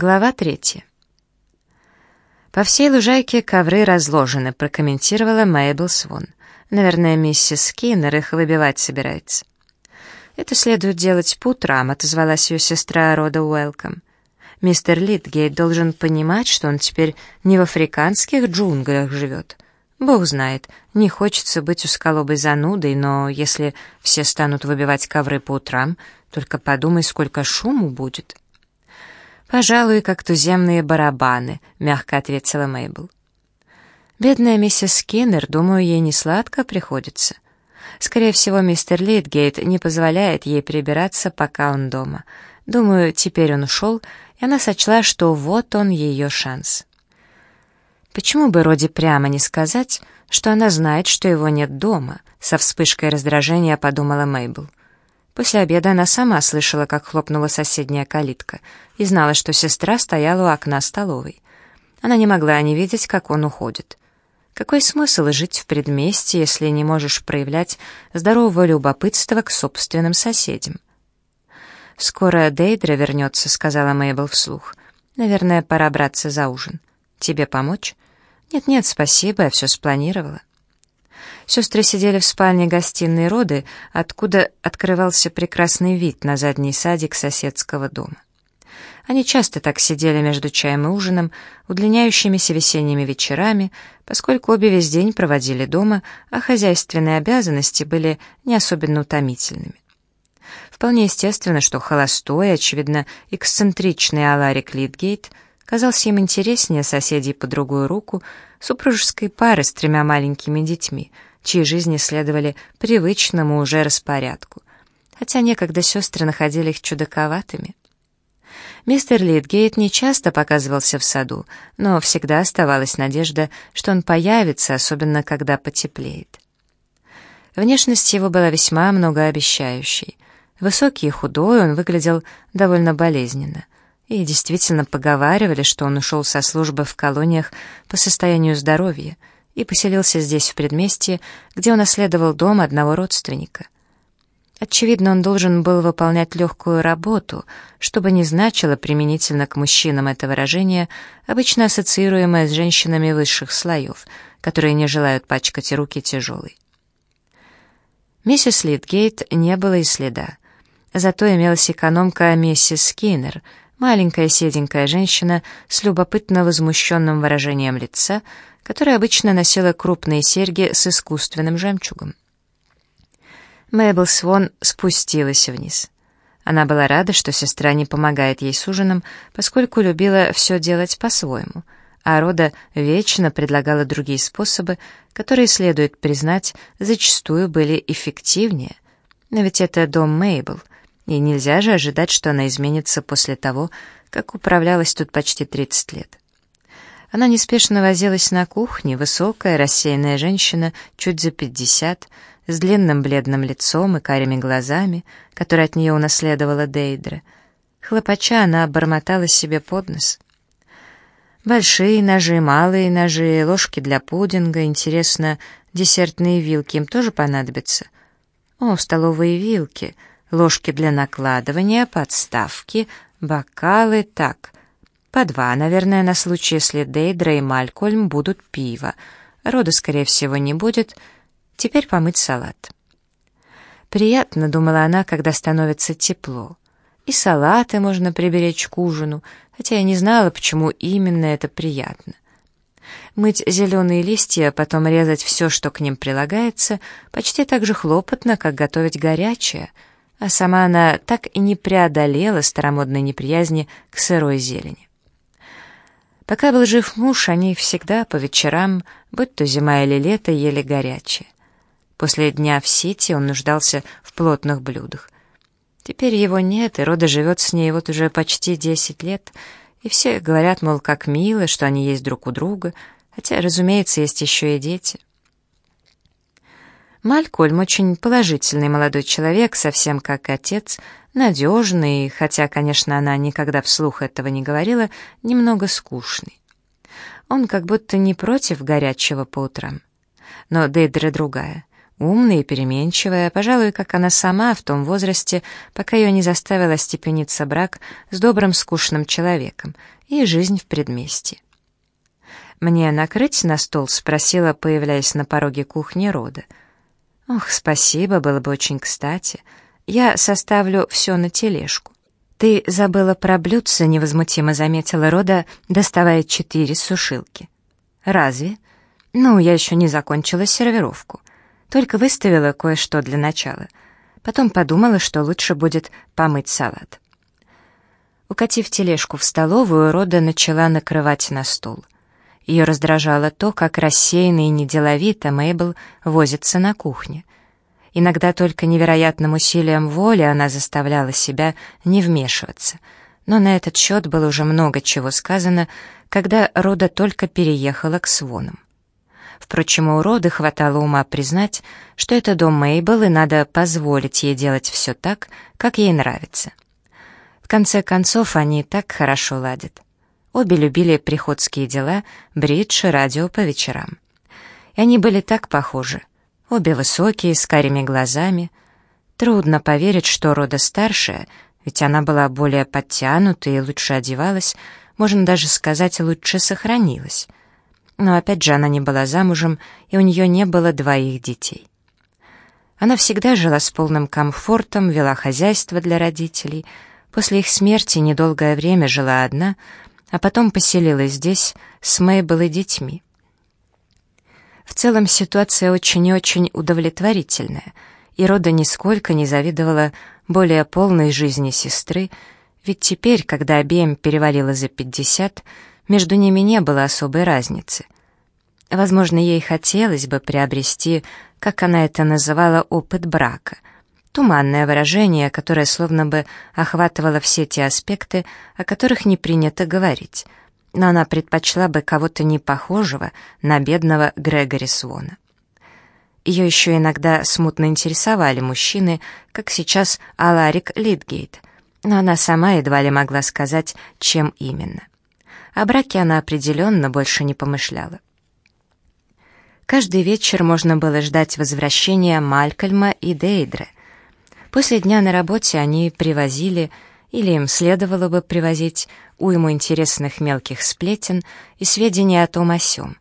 Глава третья. «По всей лужайке ковры разложены», — прокомментировала Мэйбл Свон. «Наверное, миссис Скиннер их выбивать собирается». «Это следует делать по утрам», — отозвалась ее сестра Рода Уэлком. «Мистер Литгейт должен понимать, что он теперь не в африканских джунглях живет. Бог знает, не хочется быть усколобой занудой, но если все станут выбивать ковры по утрам, только подумай, сколько шуму будет». «Пожалуй, как туземные барабаны», — мягко ответила Мейбл. «Бедная миссис Скиннер, думаю, ей не сладко приходится. Скорее всего, мистер Литгейт не позволяет ей прибираться, пока он дома. Думаю, теперь он ушел, и она сочла, что вот он ее шанс». Почему бы Роди прямо не сказать, что она знает, что его нет дома, со вспышкой раздражения подумала Мейбл. После обеда она сама слышала, как хлопнула соседняя калитка, и знала, что сестра стояла у окна столовой. Она не могла не видеть, как он уходит. Какой смысл жить в предместье, если не можешь проявлять здорового любопытства к собственным соседям? «Скоро Дейдра вернется», — сказала Мейбл вслух. «Наверное, пора браться за ужин. Тебе помочь?» «Нет-нет, спасибо, я все спланировала». Сестры сидели в спальне гостиной роды, откуда открывался прекрасный вид на задний садик соседского дома. Они часто так сидели между чаем и ужином, удлиняющимися весенними вечерами, поскольку обе весь день проводили дома, а хозяйственные обязанности были не особенно утомительными. Вполне естественно, что холостой, очевидно, эксцентричный Аларик Литгейт казался им интереснее соседей по другую руку, супружеской пары с тремя маленькими детьми — чьи жизни следовали привычному уже распорядку, хотя некогда сестры находили их чудаковатыми. Мистер Литгейт не часто показывался в саду, но всегда оставалась надежда, что он появится, особенно когда потеплеет. Внешность его была весьма многообещающей. Высокий и худой, он выглядел довольно болезненно. И действительно поговаривали, что он ушел со службы в колониях по состоянию здоровья — и поселился здесь, в предместье, где он наследовал дом одного родственника. Очевидно, он должен был выполнять легкую работу, чтобы не значило применительно к мужчинам это выражение, обычно ассоциируемое с женщинами высших слоев, которые не желают пачкать руки тяжелой. Миссис Литгейт не было и следа. Зато имелась экономка миссис Скиннер, маленькая седенькая женщина с любопытно возмущенным выражением лица, которая обычно носила крупные серьги с искусственным жемчугом. Мэйбл Свон спустилась вниз. Она была рада, что сестра не помогает ей с ужином, поскольку любила все делать по-своему, а Рода вечно предлагала другие способы, которые, следует признать, зачастую были эффективнее. Но ведь это дом Мейбл, и нельзя же ожидать, что она изменится после того, как управлялась тут почти 30 лет. Она неспешно возилась на кухне, высокая, рассеянная женщина, чуть за пятьдесят, с длинным бледным лицом и карими глазами, которые от нее унаследовала Дейдра. Хлопача она бормотала себе под нос. Большие ножи, малые ножи, ложки для пудинга, интересно, десертные вилки им тоже понадобятся? О, столовые вилки, ложки для накладывания, подставки, бокалы, так — по два, наверное, на случай, если Дейдра и Малькольм будут пиво. Рода, скорее всего, не будет. Теперь помыть салат. Приятно, думала она, когда становится тепло. И салаты можно приберечь к ужину, хотя я не знала, почему именно это приятно. Мыть зеленые листья, потом резать все, что к ним прилагается, почти так же хлопотно, как готовить горячее, а сама она так и не преодолела старомодной неприязни к сырой зелени. Пока был жив муж, они всегда по вечерам, будь то зима или лето, ели горячее. После дня в сети он нуждался в плотных блюдах. Теперь его нет, и Рода живет с ней вот уже почти десять лет, и все говорят, мол, как мило, что они есть друг у друга, хотя, разумеется, есть еще и дети. Малькольм очень положительный молодой человек, совсем как отец, надежный, хотя, конечно, она никогда вслух этого не говорила, немного скучный. Он как будто не против горячего по утрам. Но Дейдра другая. Умная и переменчивая, пожалуй, как она сама в том возрасте, пока ее не заставила степениться брак с добрым скучным человеком и жизнь в предместье. «Мне накрыть на стол?» — спросила, появляясь на пороге кухни Рода. «Ох, спасибо, было бы очень кстати. Я составлю все на тележку». «Ты забыла про блюдце», — невозмутимо заметила Рода, доставая четыре сушилки. «Разве?» «Ну, я еще не закончила сервировку. Только выставила кое-что для начала. Потом подумала, что лучше будет помыть салат. Укатив тележку в столовую, Рода начала накрывать на стол. Ее раздражало то, как рассеянно и неделовито Мейбл возится на кухне. Иногда только невероятным усилием воли она заставляла себя не вмешиваться. Но на этот счет было уже много чего сказано, когда Рода только переехала к Свонам. Впрочем, у Роды хватало ума признать, что это дом Мейбл, и надо позволить ей делать все так, как ей нравится. В конце концов, они так хорошо ладят. Обе любили приходские дела, бридж и радио по вечерам. И они были так похожи. Обе высокие, с карими глазами. Трудно поверить, что Рода старшая, ведь она была более подтянута и лучше одевалась, можно даже сказать, лучше сохранилась. Но опять же она не была замужем, и у нее не было двоих детей. Она всегда жила с полным комфортом, вела хозяйство для родителей. После их смерти недолгое время жила одна, а потом поселилась здесь с Мейбл и детьми. В целом ситуация очень и очень удовлетворительная, и Рода нисколько не завидовала более полной жизни сестры, ведь теперь, когда обеим перевалило за пятьдесят, между ними не было особой разницы. Возможно, ей хотелось бы приобрести, как она это называла, опыт брака. Туманное выражение, которое словно бы охватывало все те аспекты, о которых не принято говорить. Но она предпочла бы кого-то не похожего на бедного Грегори Свона. Ее еще иногда смутно интересовали мужчины, как сейчас Аларик Литгейт, но она сама едва ли могла сказать, чем именно. О браке она определенно больше не помышляла. Каждый вечер можно было ждать возвращения Малькольма и Дейдре. После дня на работе они привозили, или им следовало бы привозить, уйму интересных мелких сплетен и сведения о том о сём.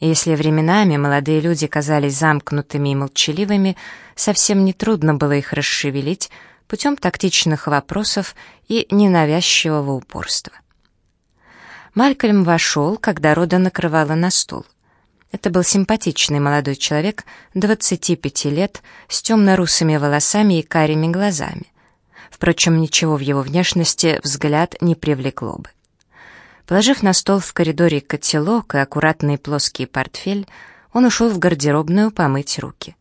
И если временами молодые люди казались замкнутыми и молчаливыми, совсем нетрудно было их расшевелить путем тактичных вопросов и ненавязчивого упорства. Малькольм вошел, когда Рода накрывала на стол. Это был симпатичный молодой человек, 25 лет, с темно-русыми волосами и карими глазами. Впрочем, ничего в его внешности взгляд не привлекло бы. Положив на стол в коридоре котелок и аккуратный плоский портфель, он ушел в гардеробную помыть руки.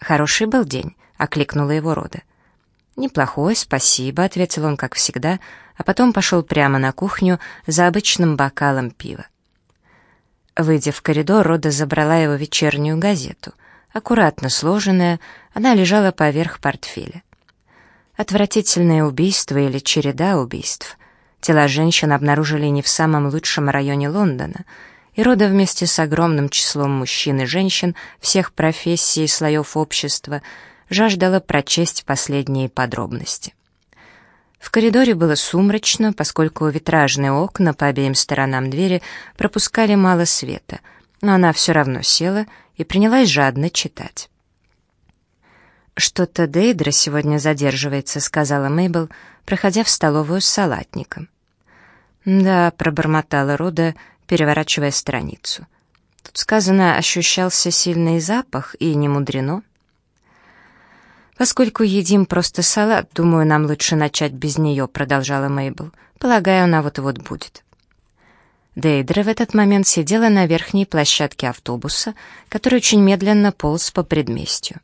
«Хороший был день», — окликнула его Рода. «Неплохой, спасибо», — ответил он, как всегда, а потом пошел прямо на кухню за обычным бокалом пива. Выйдя в коридор, Рода забрала его вечернюю газету. Аккуратно сложенная, она лежала поверх портфеля. Отвратительное убийство или череда убийств. Тела женщин обнаружили не в самом лучшем районе Лондона, и Рода вместе с огромным числом мужчин и женщин всех профессий и слоев общества — жаждала прочесть последние подробности. В коридоре было сумрачно, поскольку витражные окна по обеим сторонам двери пропускали мало света, но она все равно села и принялась жадно читать. «Что-то Дейдра сегодня задерживается», — сказала Мейбл, проходя в столовую с салатником. «Да», — пробормотала Руда, переворачивая страницу. «Тут сказано, ощущался сильный запах, и не мудрено». «Поскольку едим просто салат, думаю, нам лучше начать без нее», — продолжала Мейбл. «Полагаю, она вот-вот будет». Дейдра в этот момент сидела на верхней площадке автобуса, который очень медленно полз по предместью.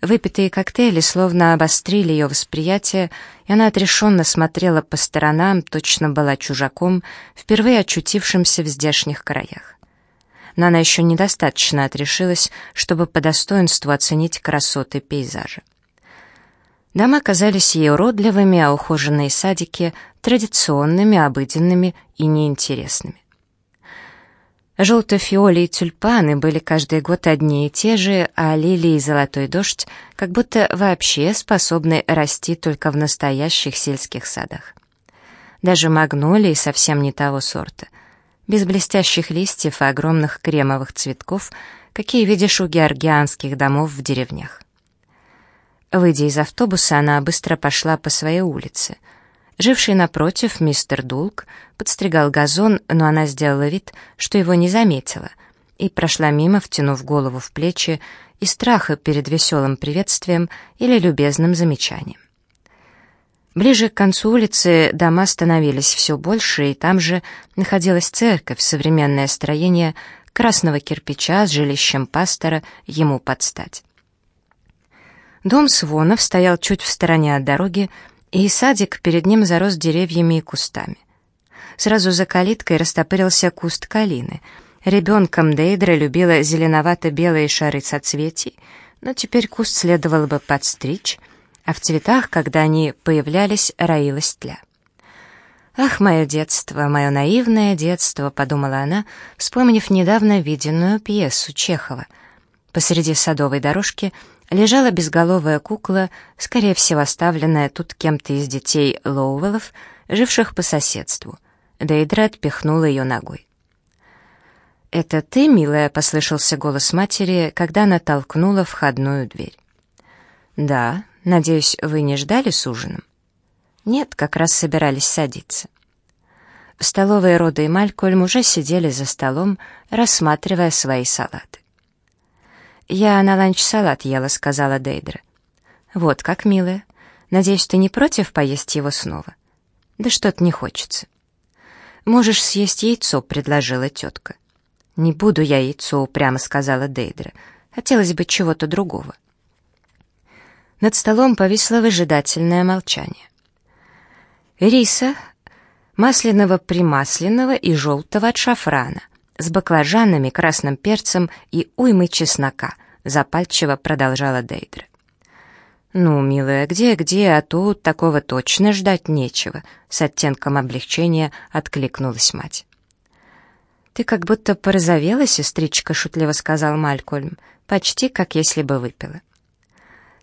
Выпитые коктейли словно обострили ее восприятие, и она отрешенно смотрела по сторонам, точно была чужаком, впервые очутившимся в здешних краях но она еще недостаточно отрешилась, чтобы по достоинству оценить красоты пейзажа. Дома казались ей уродливыми, а ухоженные садики — традиционными, обыденными и неинтересными. Желто-фиоли и тюльпаны были каждый год одни и те же, а лилии и золотой дождь как будто вообще способны расти только в настоящих сельских садах. Даже магнолии совсем не того сорта. Без блестящих листьев и огромных кремовых цветков, какие видишь у георгианских домов в деревнях. Выйдя из автобуса, она быстро пошла по своей улице — Живший напротив, мистер Дулк, подстригал газон, но она сделала вид, что его не заметила, и прошла мимо, втянув голову в плечи, и страха перед веселым приветствием или любезным замечанием. Ближе к концу улицы дома становились все больше, и там же находилась церковь, современное строение красного кирпича с жилищем пастора ему подстать. Дом Свонов стоял чуть в стороне от дороги, и садик перед ним зарос деревьями и кустами. Сразу за калиткой растопырился куст калины. Ребенком Дейдра любила зеленовато-белые шары соцветий, но теперь куст следовало бы подстричь, а в цветах, когда они появлялись, роилась тля. «Ах, мое детство, мое наивное детство», — подумала она, вспомнив недавно виденную пьесу Чехова. Посреди садовой дорожки — лежала безголовая кукла, скорее всего оставленная тут кем-то из детей Лоуэллов, живших по соседству. Дейдра отпихнула ее ногой. «Это ты, милая?» — послышался голос матери, когда она толкнула входную дверь. «Да, надеюсь, вы не ждали с ужином?» «Нет, как раз собирались садиться». В столовой Рода и Малькольм уже сидели за столом, рассматривая свои салаты. «Я на ланч салат ела», — сказала Дейдра. «Вот как, милая. Надеюсь, ты не против поесть его снова?» «Да что-то не хочется». «Можешь съесть яйцо», — предложила тетка. «Не буду я яйцо», — упрямо сказала Дейдра. «Хотелось бы чего-то другого». Над столом повисло выжидательное молчание. Риса, масляного-примасляного и желтого от шафрана, с баклажанами, красным перцем и уймой чеснока, запальчиво продолжала Дейдра. «Ну, милая, где-где, а тут такого точно ждать нечего», с оттенком облегчения откликнулась мать. «Ты как будто порозовела, сестричка», — шутливо сказал Малькольм, «почти как если бы выпила».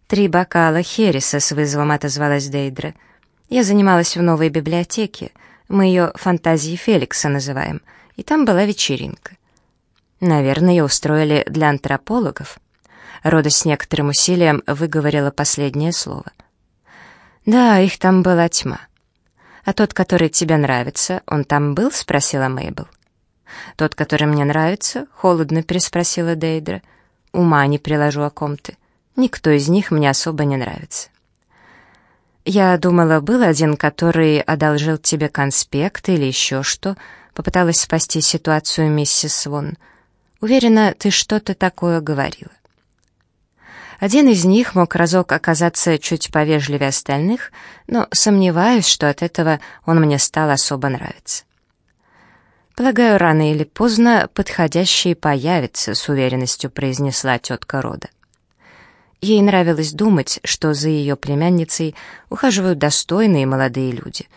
«Три бокала Хереса», — с вызовом отозвалась Дейдра. «Я занималась в новой библиотеке, мы ее «Фантазии Феликса» называем, и там была вечеринка. Наверное, ее устроили для антропологов». Рода с некоторым усилием выговорила последнее слово. «Да, их там была тьма. А тот, который тебе нравится, он там был?» — спросила Мейбл. «Тот, который мне нравится?» — холодно переспросила Дейдра. «Ума не приложу о ком ты. Никто из них мне особо не нравится». «Я думала, был один, который одолжил тебе конспект или еще что», — попыталась спасти ситуацию миссис Свон. «Уверена, ты что-то такое говорила». Один из них мог разок оказаться чуть повежливее остальных, но сомневаюсь, что от этого он мне стал особо нравиться. «Полагаю, рано или поздно подходящий появится», — с уверенностью произнесла тетка Рода. Ей нравилось думать, что за ее племянницей ухаживают достойные молодые люди.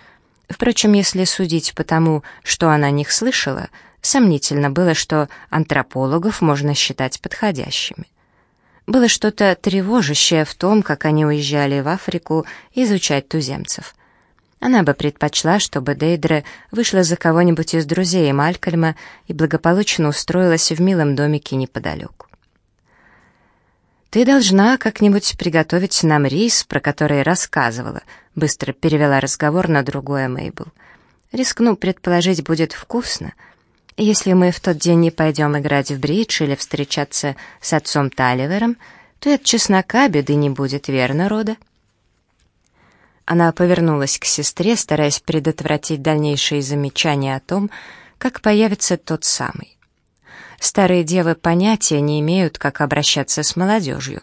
Впрочем, если судить по тому, что она о них слышала, сомнительно было, что антропологов можно считать подходящими. Было что-то тревожащее в том, как они уезжали в Африку изучать туземцев. Она бы предпочла, чтобы Дейдре вышла за кого-нибудь из друзей Малькольма и благополучно устроилась в милом домике неподалеку. «Ты должна как-нибудь приготовить нам рис, про который рассказывала», быстро перевела разговор на другое Мейбл. «Рискну предположить, будет вкусно», — если мы в тот день не пойдем играть в бридж или встречаться с отцом Таливером, то от чеснока беды не будет, верно, Рода?» Она повернулась к сестре, стараясь предотвратить дальнейшие замечания о том, как появится тот самый. Старые девы понятия не имеют, как обращаться с молодежью,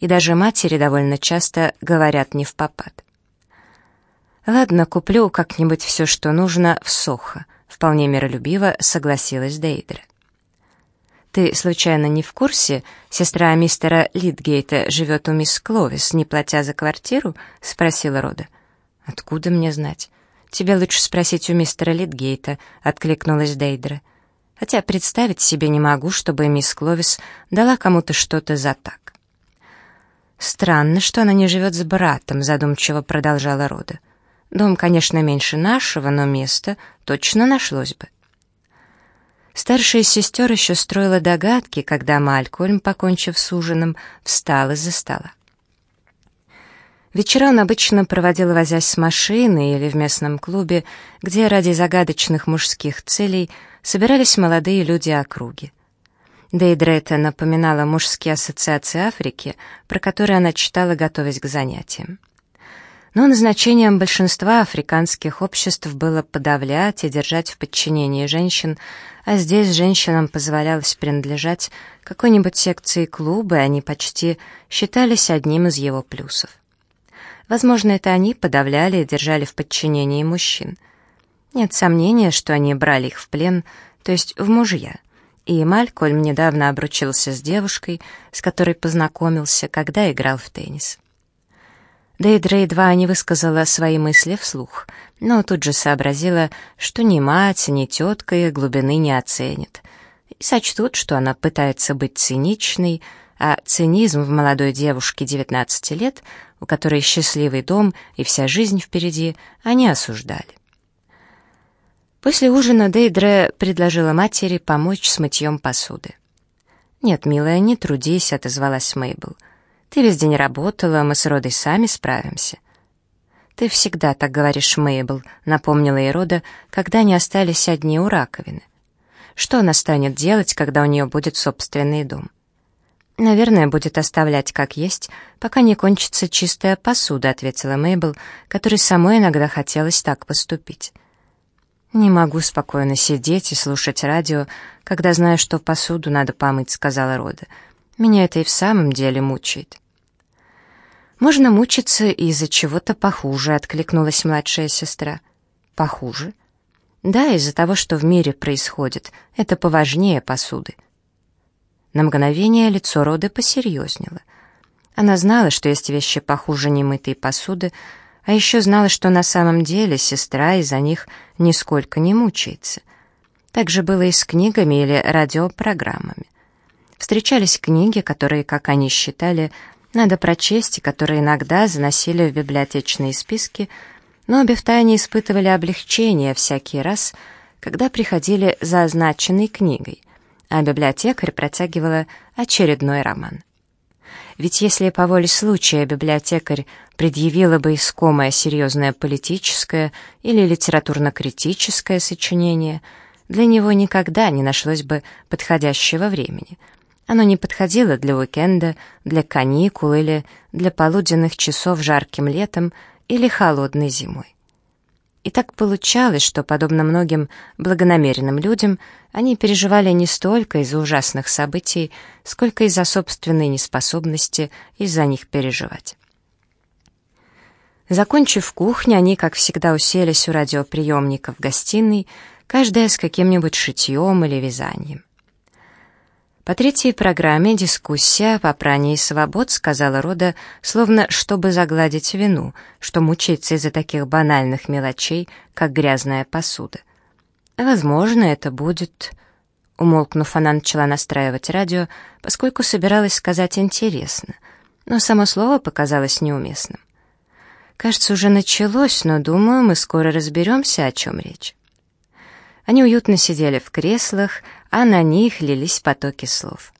и даже матери довольно часто говорят не в попад. «Ладно, куплю как-нибудь все, что нужно, в Сохо», Вполне миролюбиво согласилась Дейдра. «Ты, случайно, не в курсе? Сестра мистера Литгейта живет у мисс Кловис, не платя за квартиру?» — спросила Рода. «Откуда мне знать?» «Тебе лучше спросить у мистера Литгейта», — откликнулась Дейдра. Хотя представить себе не могу, чтобы мисс Кловис дала кому-то что-то за так. «Странно, что она не живет с братом», — задумчиво продолжала Рода. «Дом, конечно, меньше нашего, но место точно нашлось бы». Старшая сестер еще строила догадки, когда Малькольм, покончив с ужином, встал из-за стола. Вечера он обычно проводил, возясь с машиной или в местном клубе, где ради загадочных мужских целей собирались молодые люди округи. Дейдре напоминала мужские ассоциации Африки, про которые она читала, готовясь к занятиям. Но назначением большинства африканских обществ было подавлять и держать в подчинении женщин, а здесь женщинам позволялось принадлежать какой-нибудь секции клуба, и они почти считались одним из его плюсов. Возможно, это они подавляли и держали в подчинении мужчин. Нет сомнения, что они брали их в плен, то есть в мужья. И Малькольм недавно обручился с девушкой, с которой познакомился, когда играл в теннис. Дейдре едва не высказала свои мысли вслух, но тут же сообразила, что ни мать, ни тетка их глубины не оценят. И сочтут, что она пытается быть циничной, а цинизм в молодой девушке 19 лет, у которой счастливый дом и вся жизнь впереди, они осуждали. После ужина Дейдре предложила матери помочь с мытьем посуды. «Нет, милая, не трудись», — отозвалась Мейбл. «Ты весь день работала, мы с Родой сами справимся». «Ты всегда так говоришь, Мейбл», — напомнила ей Рода, когда они остались одни у раковины. «Что она станет делать, когда у нее будет собственный дом?» «Наверное, будет оставлять как есть, пока не кончится чистая посуда», — ответила Мейбл, которой самой иногда хотелось так поступить. «Не могу спокойно сидеть и слушать радио, когда знаю, что посуду надо помыть», — сказала Рода. «Меня это и в самом деле мучает». «Можно мучиться из-за чего-то похуже», — откликнулась младшая сестра. «Похуже?» «Да, из-за того, что в мире происходит. Это поважнее посуды». На мгновение лицо Роды посерьезнело. Она знала, что есть вещи похуже немытой посуды, а еще знала, что на самом деле сестра из-за них нисколько не мучается. Так же было и с книгами или радиопрограммами. Встречались книги, которые, как они считали, надо прочесть, и которые иногда заносили в библиотечные списки, но обе втайне испытывали облегчение всякий раз, когда приходили за означенной книгой, а библиотекарь протягивала очередной роман. Ведь если по воле случая библиотекарь предъявила бы искомое серьезное политическое или литературно-критическое сочинение, для него никогда не нашлось бы подходящего времени. Оно не подходило для уикенда, для каникул или для полуденных часов жарким летом или холодной зимой. И так получалось, что, подобно многим благонамеренным людям, они переживали не столько из-за ужасных событий, сколько из-за собственной неспособности из-за них переживать. Закончив кухню, они, как всегда, уселись у радиоприемника в гостиной, каждая с каким-нибудь шитьем или вязанием. По третьей программе дискуссия по пране и свобод сказала Рода, словно чтобы загладить вину, что мучается из-за таких банальных мелочей, как грязная посуда. Возможно, это будет... Умолкнув, она начала настраивать радио, поскольку собиралась сказать «интересно», но само слово показалось неуместным. Кажется, уже началось, но, думаю, мы скоро разберемся, о чем речь. Они уютно сидели в креслах, а на них лились потоки слов.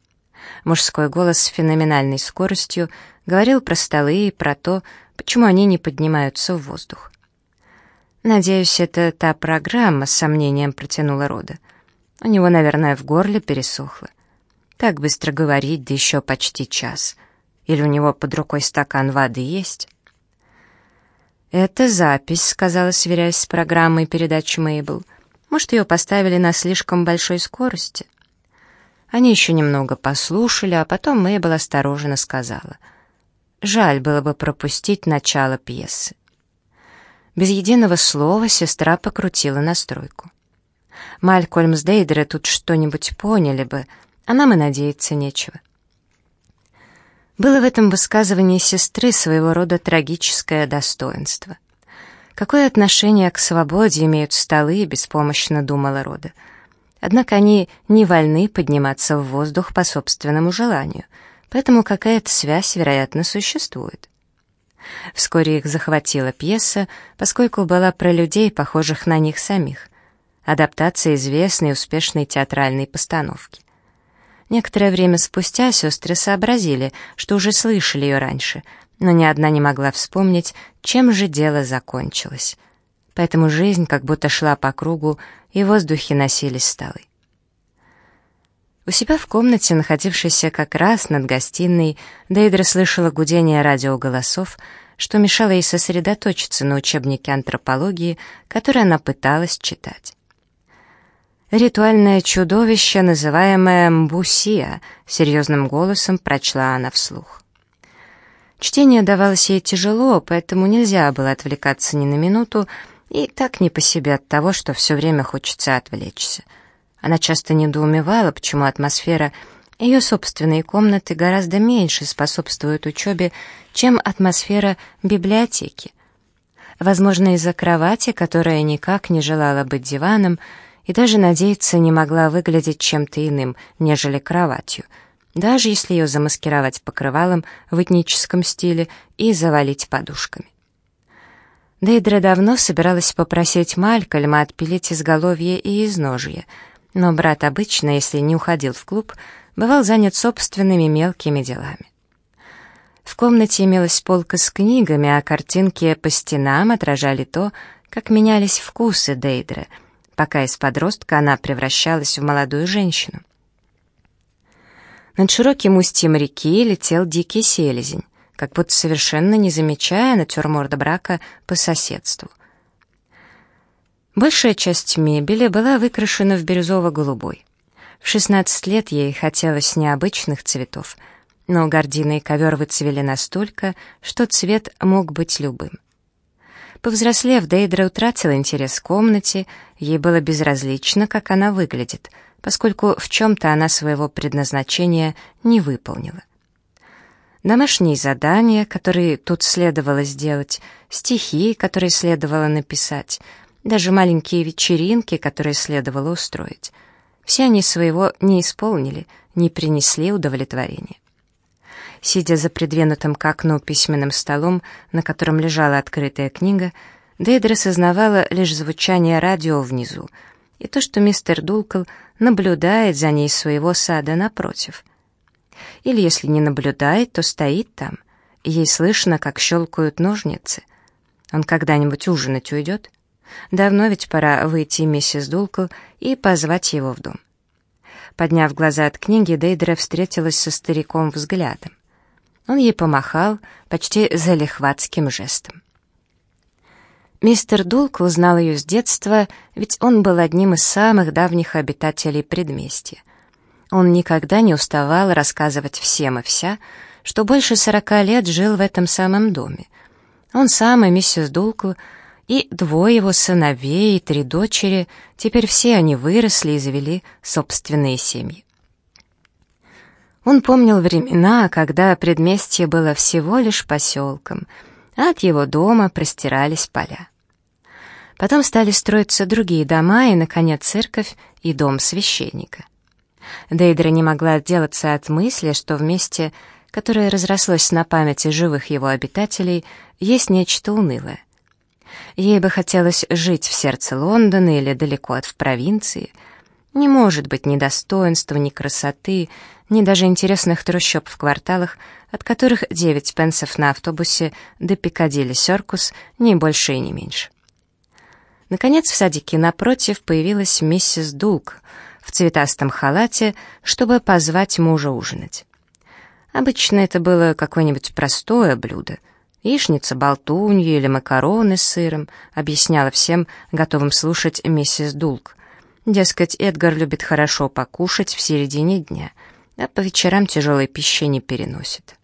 Мужской голос с феноменальной скоростью говорил про столы и про то, почему они не поднимаются в воздух. «Надеюсь, это та программа», — с сомнением протянула Рода. У него, наверное, в горле пересохло. Так быстро говорить, да еще почти час. Или у него под рукой стакан воды есть? «Это запись», — сказала, сверяясь с программой передач Мейбл. Может, ее поставили на слишком большой скорости? Они еще немного послушали, а потом Мейбл осторожно сказала. Жаль было бы пропустить начало пьесы. Без единого слова сестра покрутила настройку. Малькольм с Дейдре тут что-нибудь поняли бы, а нам и надеяться нечего. Было в этом высказывании сестры своего рода трагическое достоинство — Какое отношение к свободе имеют столы, беспомощно думала Рода. Однако они не вольны подниматься в воздух по собственному желанию, поэтому какая-то связь, вероятно, существует. Вскоре их захватила пьеса, поскольку была про людей, похожих на них самих. Адаптация известной успешной театральной постановки. Некоторое время спустя сестры сообразили, что уже слышали ее раньше, но ни одна не могла вспомнить, чем же дело закончилось. Поэтому жизнь как будто шла по кругу, и в воздухе носились столы. У себя в комнате, находившейся как раз над гостиной, Дейдра слышала гудение радиоголосов, что мешало ей сосредоточиться на учебнике антропологии, который она пыталась читать. «Ритуальное чудовище, называемое Мбусия», — серьезным голосом прочла она вслух. Чтение давалось ей тяжело, поэтому нельзя было отвлекаться ни на минуту, и так не по себе от того, что все время хочется отвлечься — она часто недоумевала, почему атмосфера ее собственной комнаты гораздо меньше способствует учебе, чем атмосфера библиотеки. Возможно, из-за кровати, которая никак не желала быть диваном, и даже надеяться не могла выглядеть чем-то иным, нежели кроватью, даже если ее замаскировать покрывалом в этническом стиле и завалить подушками. Дейдра давно собиралась попросить Малькольма отпилить изголовье и изножье — но брат обычно, если не уходил в клуб, бывал занят собственными мелкими делами. В комнате имелась полка с книгами, а картинки по стенам отражали то, как менялись вкусы Дейдры, пока из подростка она превращалась в молодую женщину. Над широким устьем реки летел дикий селезень, как будто совершенно не замечая натюрморда брака по соседству. Большая часть мебели была выкрашена в бирюзово-голубой. В 16 лет ей хотелось необычных цветов, но гардины и ковер выцвели настолько, что цвет мог быть любым. Повзрослев, Дейдра утратила интерес к комнате, ей было безразлично, как она выглядит, поскольку в чем-то она своего предназначения не выполнила. Домашние задания, которые тут следовало сделать, стихи, которые следовало написать — даже маленькие вечеринки, которые следовало устроить. Все они своего не исполнили, не принесли удовлетворения. Сидя за придвинутым к окну письменным столом, на котором лежала открытая книга, Дейдра сознавала лишь звучание радио внизу и то, что мистер Дулкл наблюдает за ней своего сада напротив. Или если не наблюдает, то стоит там, ей слышно, как щелкают ножницы. Он когда-нибудь ужинать уйдет? Давно ведь пора выйти миссис Дулкл и позвать его в дом. Подняв глаза от книги, Дейдра встретилась со стариком взглядом. Он ей помахал почти залихватским жестом. Мистер Дулкл знал ее с детства, ведь он был одним из самых давних обитателей предместья. Он никогда не уставал рассказывать всем и вся, что больше сорока лет жил в этом самом доме. Он сам и миссис Дулкл и двое его сыновей и три дочери, теперь все они выросли и завели собственные семьи. Он помнил времена, когда предместье было всего лишь поселком, а от его дома простирались поля. Потом стали строиться другие дома и, наконец, церковь и дом священника. Дейдра не могла отделаться от мысли, что в месте, которое разрослось на памяти живых его обитателей, есть нечто унылое. Ей бы хотелось жить в сердце Лондона или далеко от в провинции. Не может быть ни достоинства, ни красоты, ни даже интересных трущоб в кварталах, от которых девять пенсов на автобусе до Пикадилли Серкус, ни больше и не меньше. Наконец в садике напротив появилась миссис Дулк в цветастом халате, чтобы позвать мужа ужинать. Обычно это было какое-нибудь простое блюдо — Яичница болтунья или макароны с сыром, объясняла всем, готовым слушать миссис Дулк. Дескать, Эдгар любит хорошо покушать в середине дня, а по вечерам тяжелой пищи не переносит.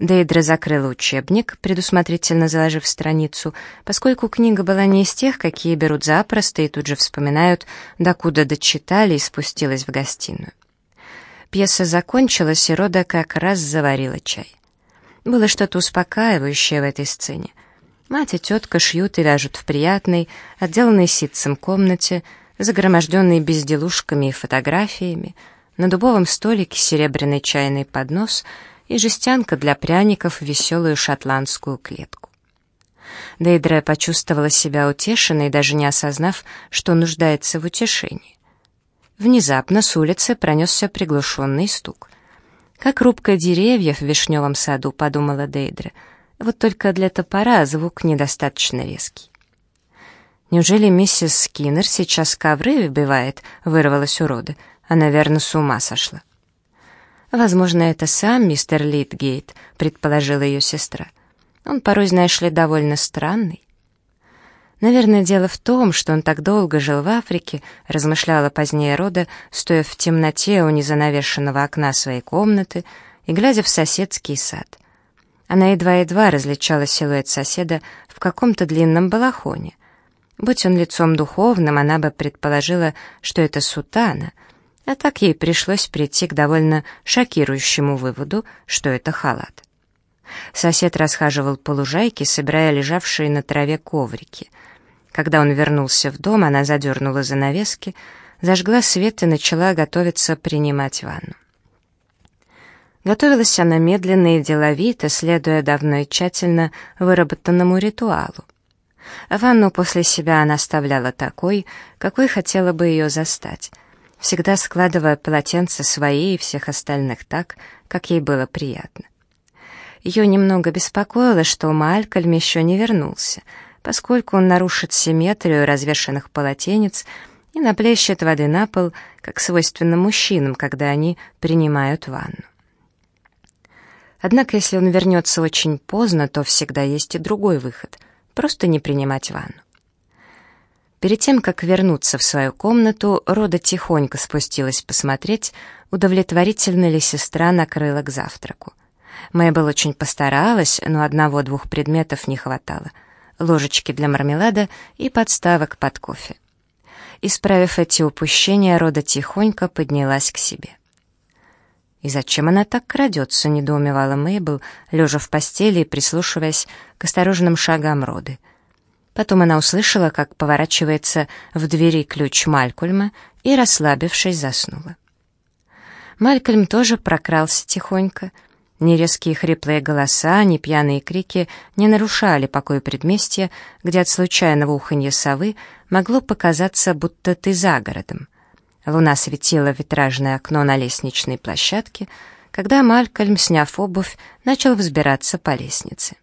Дейдра закрыла учебник, предусмотрительно заложив страницу, поскольку книга была не из тех, какие берут запросто и тут же вспоминают, докуда дочитали и спустилась в гостиную. Пьеса закончилась, и Рода как раз заварила чай. Было что-то успокаивающее в этой сцене. Мать и тетка шьют и вяжут в приятной, отделанной ситцем комнате, загроможденный безделушками и фотографиями, на дубовом столике серебряный чайный поднос и жестянка для пряников в веселую шотландскую клетку. Дейдра почувствовала себя утешенной, даже не осознав, что нуждается в утешении. Внезапно с улицы пронесся приглушенный стук. «Как рубка деревьев в вишневом саду», — подумала Дейдра. «Вот только для топора звук недостаточно резкий». «Неужели миссис Скиннер сейчас ковры выбивает?» — вырвалась урода. Она, верно, с ума сошла. «Возможно, это сам мистер Литгейт», — предположила ее сестра. «Он порой, знаешь ли, довольно странный». Наверное, дело в том, что он так долго жил в Африке, размышляла позднее Рода, стоя в темноте у незанавешенного окна своей комнаты и глядя в соседский сад. Она едва-едва различала силуэт соседа в каком-то длинном балахоне. Будь он лицом духовным, она бы предположила, что это сутана — а так ей пришлось прийти к довольно шокирующему выводу, что это халат. Сосед расхаживал по лужайке, собирая лежавшие на траве коврики. Когда он вернулся в дом, она задернула занавески, зажгла свет и начала готовиться принимать ванну. Готовилась она медленно и деловито, следуя давно и тщательно выработанному ритуалу. Ванну после себя она оставляла такой, какой хотела бы ее застать — всегда складывая полотенца свои и всех остальных так, как ей было приятно. Ее немного беспокоило, что Малькольм еще не вернулся, поскольку он нарушит симметрию развешанных полотенец и наплещет воды на пол, как свойственно мужчинам, когда они принимают ванну. Однако, если он вернется очень поздно, то всегда есть и другой выход — просто не принимать ванну. Перед тем, как вернуться в свою комнату, Рода тихонько спустилась посмотреть, удовлетворительно ли сестра накрыла к завтраку. Мэйбл очень постаралась, но одного-двух предметов не хватало. Ложечки для мармелада и подставок под кофе. Исправив эти упущения, Рода тихонько поднялась к себе. «И зачем она так крадется?» — недоумевала Мейбл, лежа в постели и прислушиваясь к осторожным шагам Роды — Потом она услышала, как поворачивается в двери ключ Малькольма и, расслабившись, заснула. Малькольм тоже прокрался тихонько. Ни резкие хриплые голоса, ни пьяные крики не нарушали покой предместья, где от случайного уханья совы могло показаться, будто ты за городом. Луна светила в витражное окно на лестничной площадке, когда Малькольм, сняв обувь, начал взбираться по лестнице.